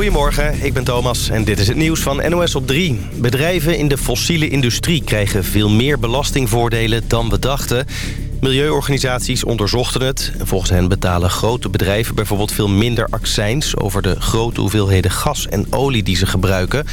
Goedemorgen, ik ben Thomas en dit is het nieuws van NOS op 3. Bedrijven in de fossiele industrie krijgen veel meer belastingvoordelen dan we dachten. Milieuorganisaties onderzochten het. Volgens hen betalen grote bedrijven bijvoorbeeld veel minder accijns... over de grote hoeveelheden gas en olie die ze gebruiken.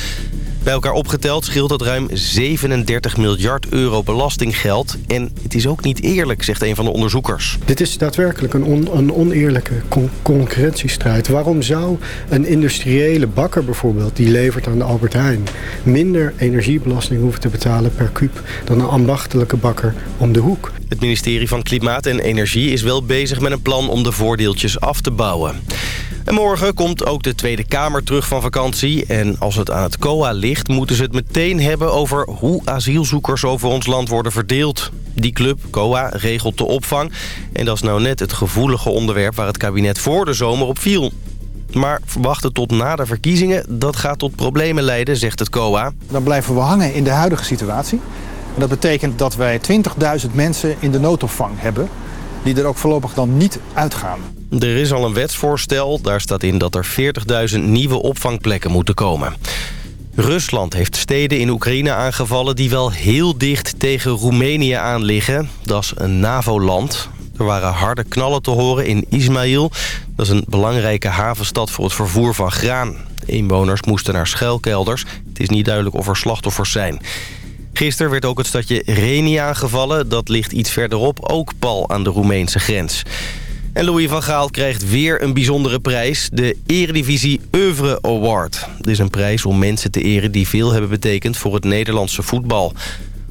Bij elkaar opgeteld scheelt dat ruim 37 miljard euro belastinggeld. En het is ook niet eerlijk, zegt een van de onderzoekers. Dit is daadwerkelijk een, een oneerlijke concurrentiestrijd. Waarom zou een industriële bakker bijvoorbeeld... die levert aan de Albert Heijn... minder energiebelasting hoeven te betalen per kuub... dan een ambachtelijke bakker om de hoek? Het ministerie van Klimaat en Energie is wel bezig met een plan om de voordeeltjes af te bouwen. En morgen komt ook de Tweede Kamer terug van vakantie. En als het aan het COA ligt, moeten ze het meteen hebben over hoe asielzoekers over ons land worden verdeeld. Die club, COA, regelt de opvang. En dat is nou net het gevoelige onderwerp waar het kabinet voor de zomer op viel. Maar verwachten tot na de verkiezingen, dat gaat tot problemen leiden, zegt het COA. Dan blijven we hangen in de huidige situatie. En dat betekent dat wij 20.000 mensen in de noodopvang hebben... die er ook voorlopig dan niet uitgaan. Er is al een wetsvoorstel. Daar staat in dat er 40.000 nieuwe opvangplekken moeten komen. Rusland heeft steden in Oekraïne aangevallen... die wel heel dicht tegen Roemenië aan liggen. Dat is een NAVO-land. Er waren harde knallen te horen in Ismail. Dat is een belangrijke havenstad voor het vervoer van graan. Inwoners moesten naar schuilkelders. Het is niet duidelijk of er slachtoffers zijn. Gisteren werd ook het stadje Reni aangevallen. Dat ligt iets verderop, ook pal aan de Roemeense grens. En Louis van Gaal krijgt weer een bijzondere prijs. De Eredivisie Oeuvre Award. Dit is een prijs om mensen te eren die veel hebben betekend voor het Nederlandse voetbal.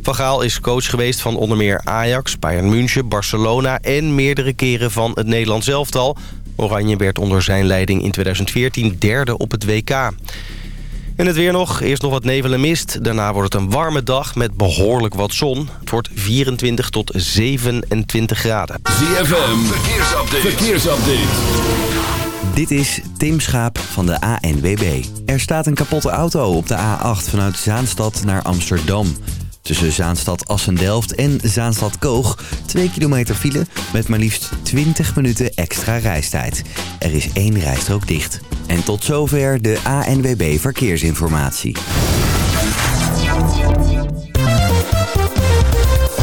Van Gaal is coach geweest van onder meer Ajax, Bayern München, Barcelona... en meerdere keren van het Nederlands elftal. Oranje werd onder zijn leiding in 2014 derde op het WK. En het weer nog. Eerst nog wat nevel en mist. Daarna wordt het een warme dag met behoorlijk wat zon. Het wordt 24 tot 27 graden. ZFM, verkeersupdate. verkeersupdate. Dit is Tim Schaap van de ANWB. Er staat een kapotte auto op de A8 vanuit Zaanstad naar Amsterdam. Tussen Zaanstad-Assendelft en Zaanstad-Koog. 2 kilometer file met maar liefst 20 minuten extra reistijd. Er is één rijstrook dicht. En tot zover de ANWB Verkeersinformatie.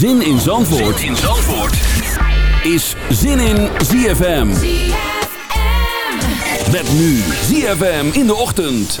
Zin in Zandvoort, zin in Zandvoort. is Zin in ZFM. Met nu ZFM in de ochtend.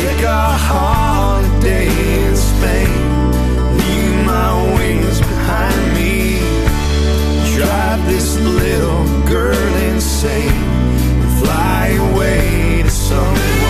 Take a holiday in Spain. Leave my wings behind me. Drive this little girl insane. Fly away to somewhere.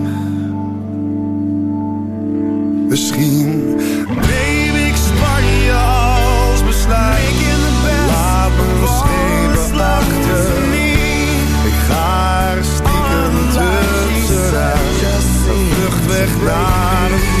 Misschien neem ik Spanje als besluit. Laat me schepen achter. Ik ga er stiekem tussenuit. Een vlucht weg naar een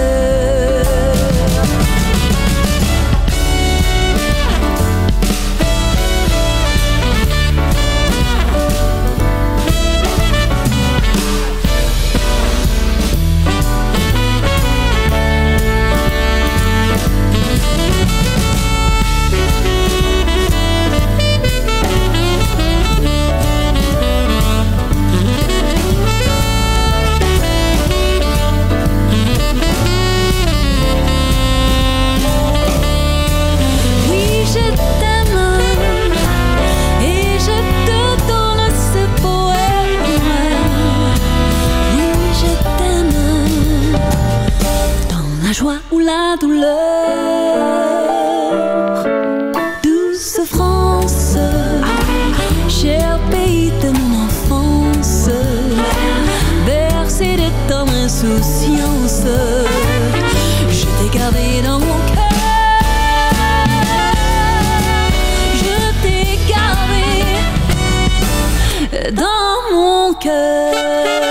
Douleur. Douce France, cher pays de mon enfance, bercé de tendre insouciance, je t'ai gardé dans mon cœur. Je t'ai gardé dans mon cœur.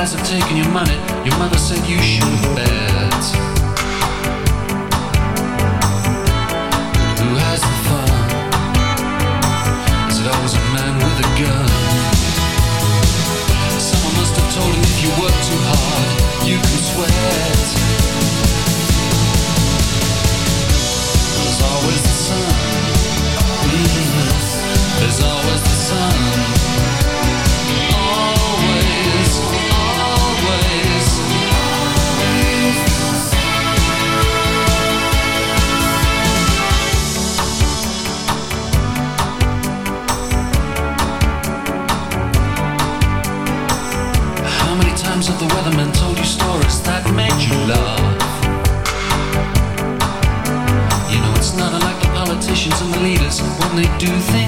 Lies have taken your money? Your mother said you shouldn't bet. only do things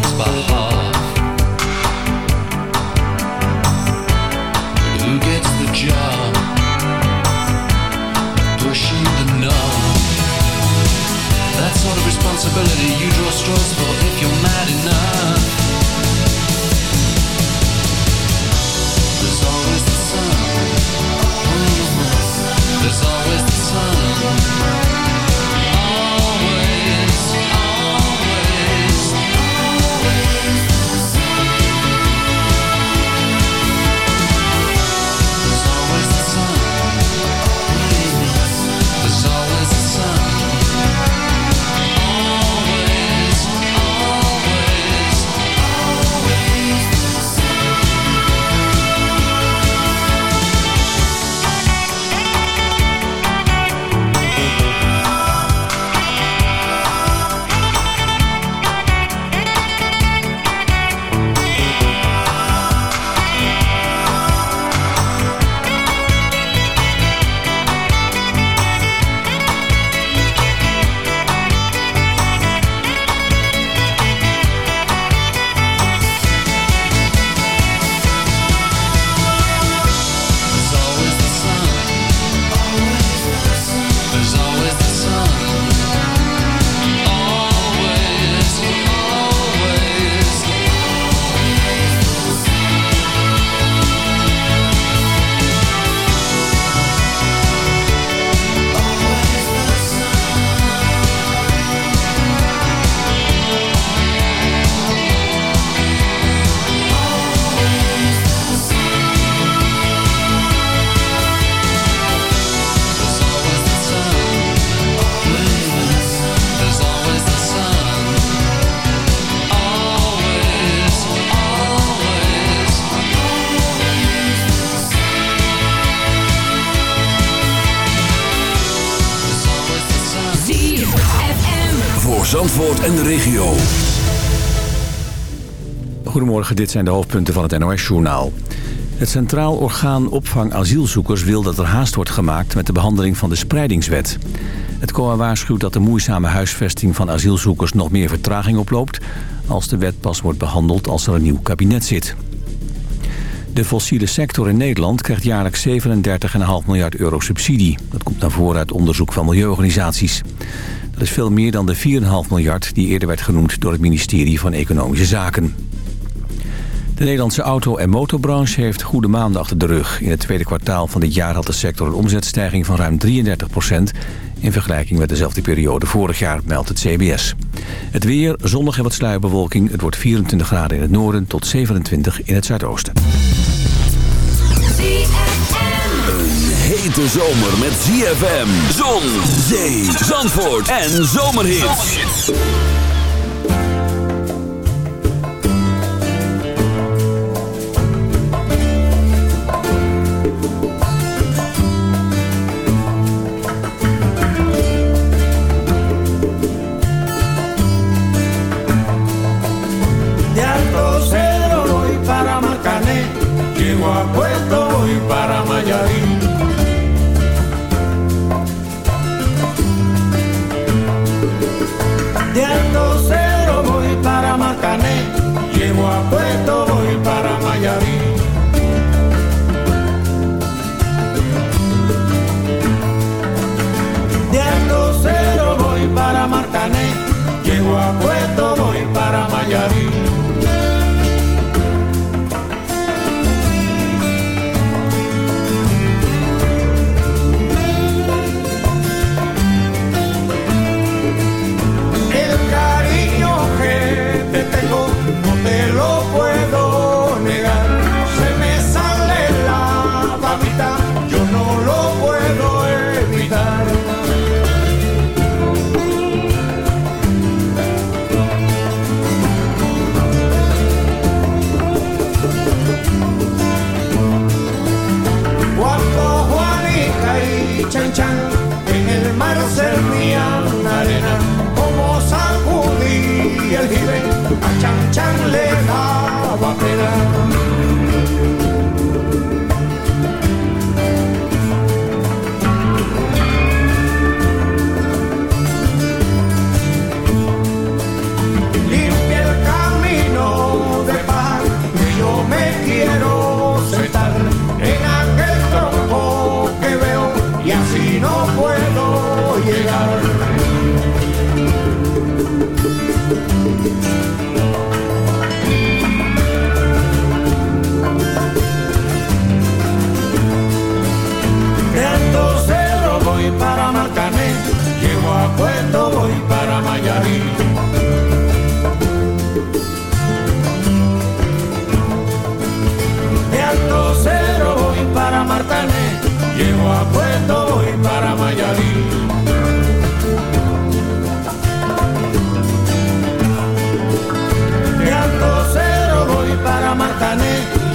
Dit zijn de hoofdpunten van het NOS-journaal. Het Centraal Orgaan Opvang Asielzoekers wil dat er haast wordt gemaakt met de behandeling van de spreidingswet. Het COA waarschuwt dat de moeizame huisvesting van asielzoekers nog meer vertraging oploopt... als de wet pas wordt behandeld als er een nieuw kabinet zit. De fossiele sector in Nederland krijgt jaarlijks 37,5 miljard euro subsidie. Dat komt naar voren uit onderzoek van milieuorganisaties. Dat is veel meer dan de 4,5 miljard die eerder werd genoemd door het ministerie van Economische Zaken. De Nederlandse auto- en motorbranche heeft goede maanden achter de rug. In het tweede kwartaal van dit jaar had de sector een omzetstijging van ruim 33% in vergelijking met dezelfde periode vorig jaar, meldt het CBS. Het weer, zonnig en wat sluierbewolking. Het wordt 24 graden in het noorden tot 27 in het zuidoosten. Een hete zomer met ZFM, zon, zee, zandvoort en zomerhits. Llego a Puerto voy para Mayarín. cambian arena, como sacudí el jibe, a chan chan le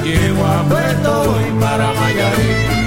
Llego a Puerto y para Mayarí.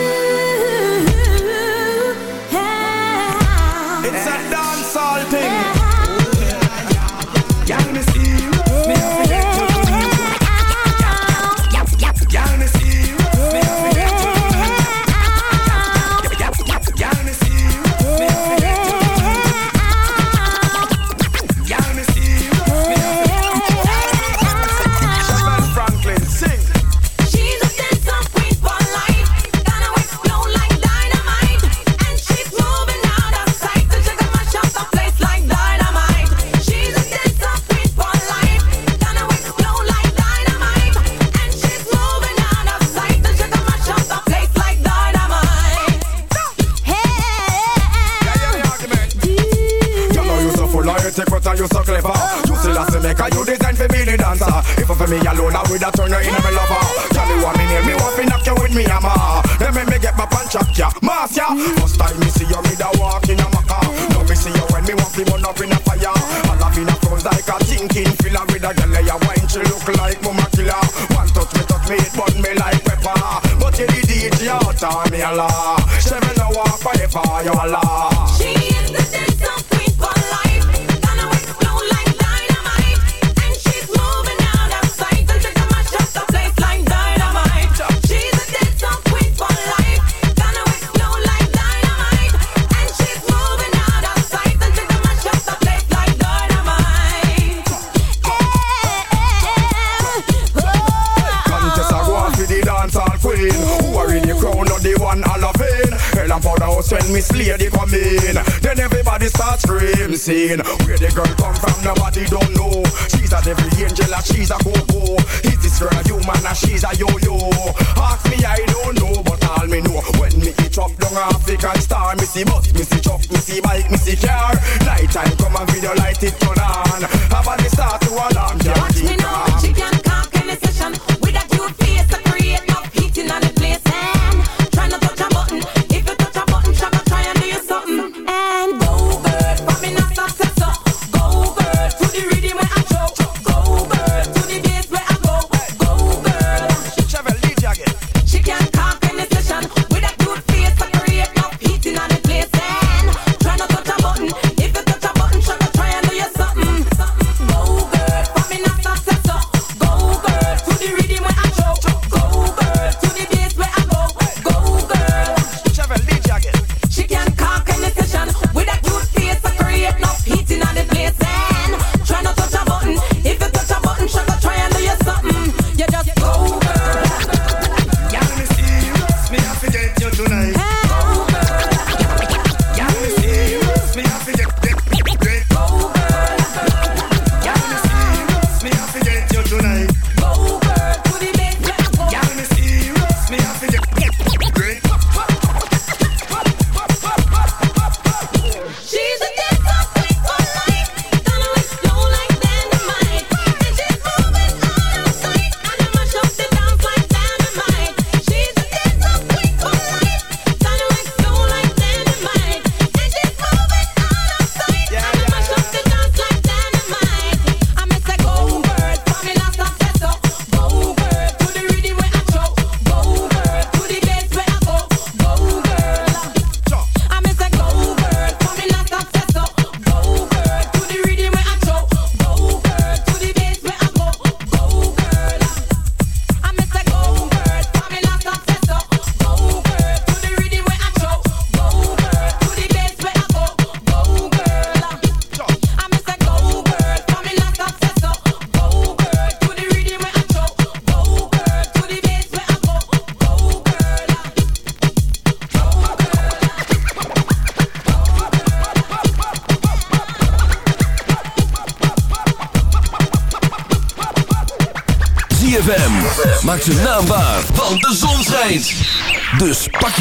scene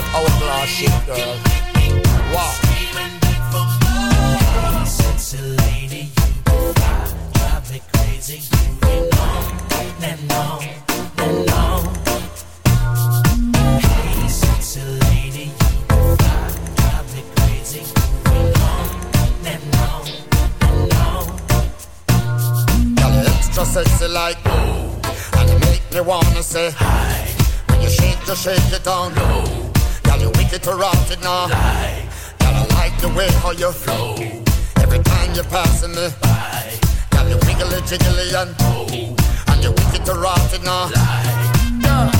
That hourglass shape, girl. Wow. Sexy you drive me crazy. Moving on and on and on. Hey, sexy lady, you drive me crazy. Moving on and on and on. Girl, you sexy like and you make me wanna say hi. When you shake, you shake it down low. You wicked it now. Girl, I like the way how you flow. Every time you're passing me by. Girl, you wiggly jiggly and oh, and you wicked rot now. Girl, Hey,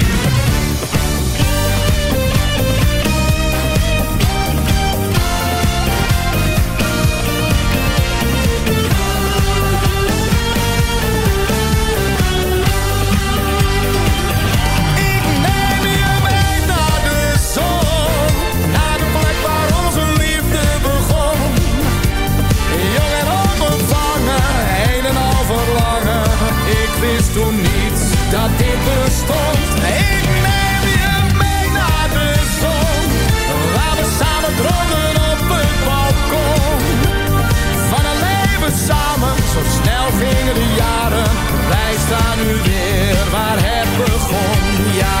toen niet dat dit bestond. Ik neem je mee naar de zon, waar we samen dronken op het balkon. Van een leven samen, zo snel gingen de jaren. Wij staan nu weer waar het begon, ja.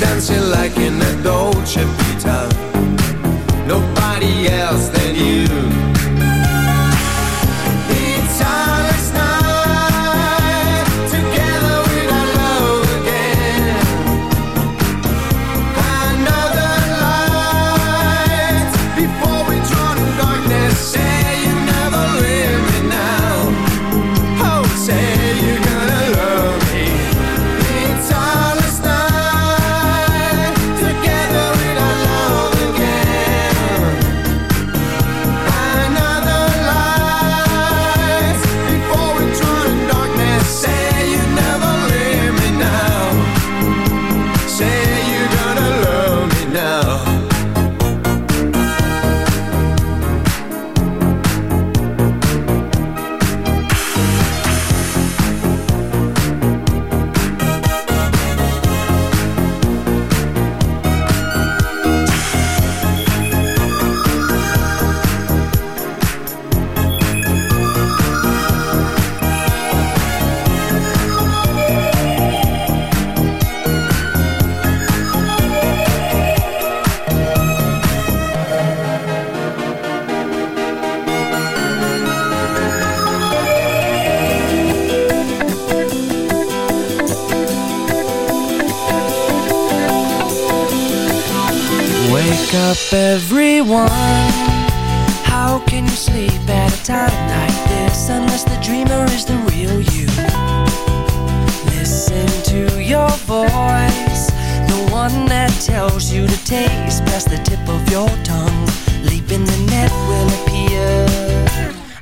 dancing like in a Dolce Vita. Nobody else.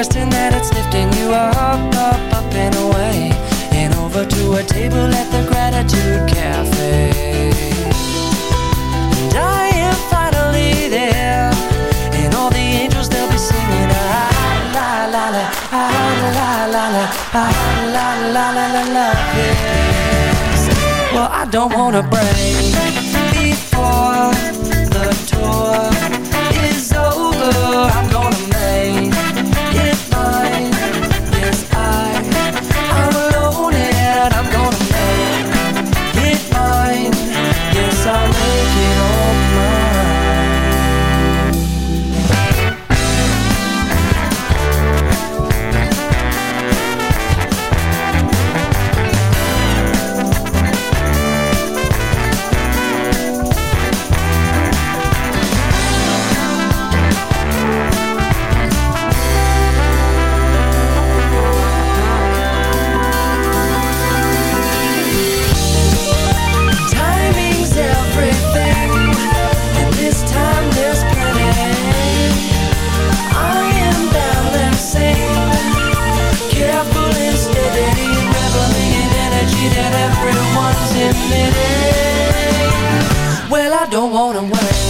question that it's lifting you up, up, up and away And over to a table at the Gratitude Cafe And I am finally there And all the angels, they'll be singing ah, La la la, ah, la la la, ah, la la la la la Well, I don't wanna break I don't wanna wait.